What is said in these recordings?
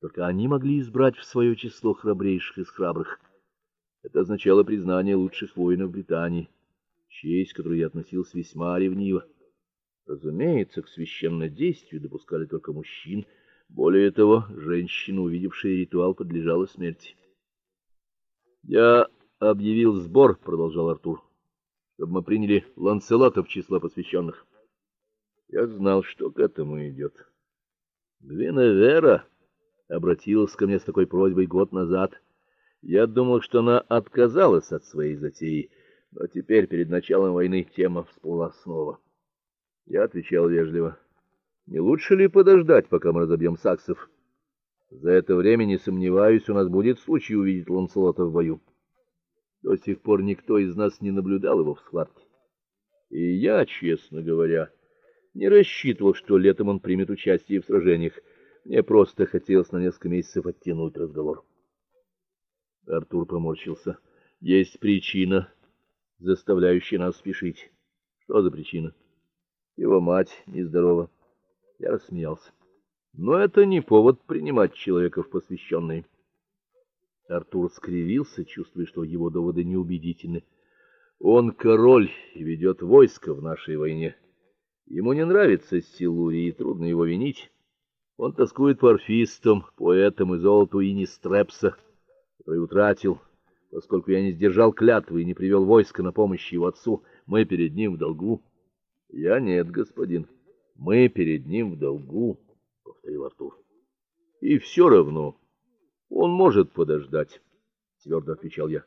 Только они могли избрать в свое число храбрейших из храбрых. Это означало признание лучших воинов Британии, честь, к которой я относился весьма ревниво. Разумеется, к священнодействию допускали только мужчин. Более того, женщина, увидевшая ритуал, подлежала смерти. Я объявил сбор, продолжал Артур, чтобы мы приняли Ланселота в число посвященных. Я знал, что к этому идет. Гвиневера обратилась ко мне с такой просьбой год назад. Я думал, что она отказалась от своей затеи, но теперь перед началом войны тема всплыла снова. Я отвечал вежливо: "Не лучше ли подождать, пока мы разобьем саксов? За это время, не сомневаюсь, у нас будет случай увидеть Ланселота в бою. До сих пор никто из нас не наблюдал его в схватке. И я, честно говоря, не рассчитывал, что летом он примет участие в сражениях. Мне просто хотелось на несколько месяцев оттянуть разговор. Артур поморщился. Есть причина, заставляющая нас спешить. Что за причина? Его мать нездорова. Я рассмеялся. Но это не повод принимать человека в посвященные. Артур скривился, чувствуя, что его доводы неубедительны. Он король и ведет войско в нашей войне. Ему не нравится Силурий, и трудно его винить. Он тоскует по орфистам, поэтам и золоту Инистрепса, который утратил, поскольку я не сдержал клятвы и не привел войско на помощь его отцу. Мы перед ним в долгу. Я нет, господин. Мы перед ним в долгу, повторил Артур. И все равно он может подождать, твердо отвечал я.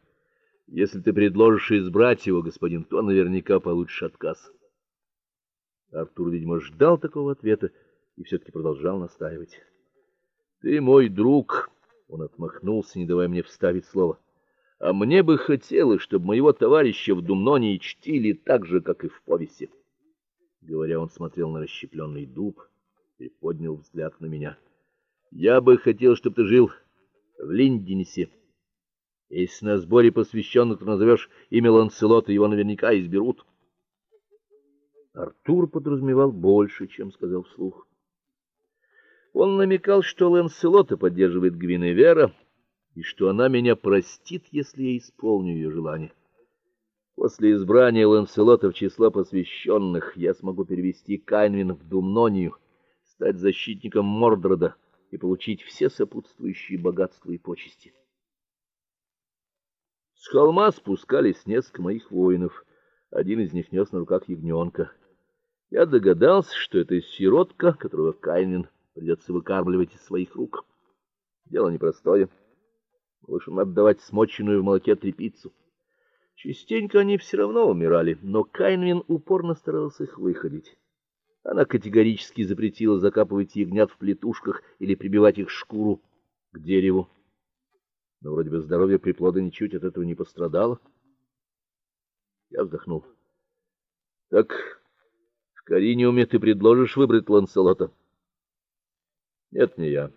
Если ты предложишь избрать его, господин, то наверняка получишь отказ. Артур, видимо, ждал такого ответа и все таки продолжал настаивать. Ты мой друг, он отмахнулся, не давая мне вставить слово. А мне бы хотелось, чтобы моего товарища в Думноне чтили так же, как и в повести. Говоря, он смотрел на расщепленный дуб и поднял взгляд на меня. Я бы хотел, чтобы ты жил в Линденсе. Если на сборе посвященных ты назовешь имя Ланселота, его наверняка изберут. Артур подразумевал больше, чем сказал вслух. Он намекал, что Ланселота поддерживает Гвиневера и что она меня простит, если я исполню ее желание. После избрания Ланселота в число посвященных я смогу перевести Кайнвин в Думнонию, стать защитником Мордрода и получить все сопутствующие богатства и почести. С холма спускались несколько моих воинов. Один из них нес на руках ягненка. Я догадался, что это сиротка, которого Кайнин придется выкармливать из своих рук. Дело непростое. Малышам надо давать смоченную в молоке трепицу. Частенько они все равно умирали, но Кайнвин упорно старался их выходить. Она категорически запретила закапывать ягнят в плетушках или прибивать их шкуру к дереву. Но вроде бы здоровье приплода ничуть от этого не пострадало. Я вздохнул. Так в Кариниуме ты предложишь выбрать Ланселота? Нет, не я.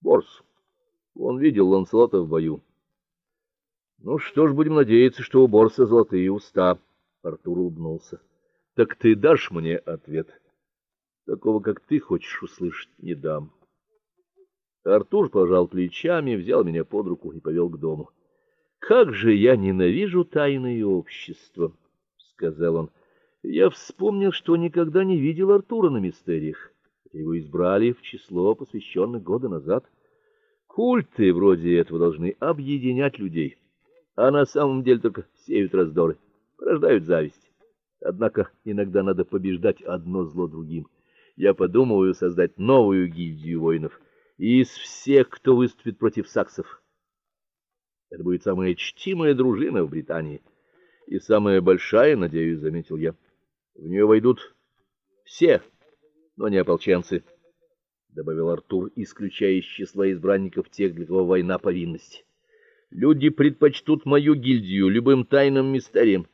Борс. Он видел Ланселота в бою. Ну что ж, будем надеяться, что у Борса золотые уста. Артур улыбнулся. Так ты дашь мне ответ? Такого, как ты хочешь услышать, не дам. Артур пожал плечами, взял меня под руку и повел к дому. Как же я ненавижу тайное общество, сказал он. Я вспомнил, что никогда не видел Артура на мистериях. Его избрали в число посвященных года назад. Культы вроде этого должны объединять людей, а на самом деле только сеют раздоры, порождают зависть. Однако иногда надо побеждать одно зло другим. Я подумываю создать новую гильдию воинов из всех, кто выступит против саксов. Это будет самая чтимая дружина в Британии и самая большая, надеюсь, заметил я. В нее войдут все, но не ополченцы, добавил Артур, исключая из числа избранников тех, для кого война повинность. Люди предпочтут мою гильдию любым тайным мистериям.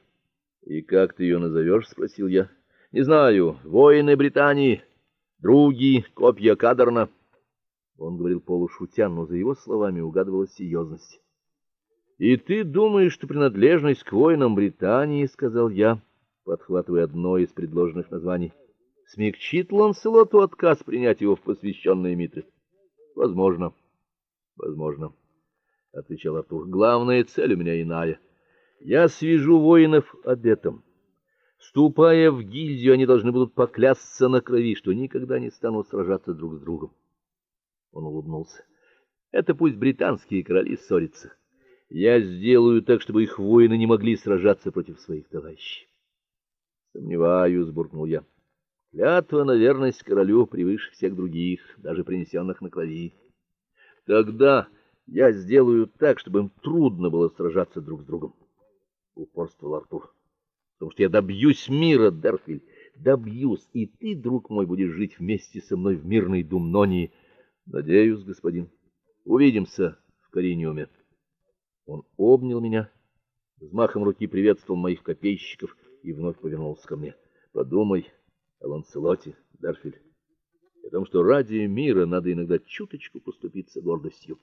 И как ты ее назовешь?» — спросил я. Не знаю, воины Британии, други, копья Кадерна. Он говорил полушутя, но за его словами угадывалась серьезность. И ты думаешь, что принадлежность к воинам Британии, сказал я, подхватывая одно из предложенных названий. Смягчит Ланселоту отказ принять его в посвященные митры. Возможно. Возможно, отвечал Артур. Главная цель у меня иная. Я свяжу воинов обетом. Ступая в гильдию, они должны будут поклясться на крови, что никогда не станут сражаться друг с другом. Он улыбнулся. Это пусть британские короли ссорятся. Я сделаю так, чтобы их воины не могли сражаться против своих товарищей. Сомневаюсь, буркнул я. Клятва на верность королю превыше всех других, даже принесенных на крови. Тогда я сделаю так, чтобы им трудно было сражаться друг с другом, упорствовал Артур потому что я добьюсь мира, Дерфиль, добьюсь, и ты, друг мой, будешь жить вместе со мной в мирной Думнонии. Надеюсь, господин. Увидимся в Кариниуме. Он обнял меня, взмахом руки приветствовал моих копейщиков и вновь повернулся ко мне. Подумай о Ланселоте, Дерфиль, о том, что ради мира надо иногда чуточку поступиться гордостью.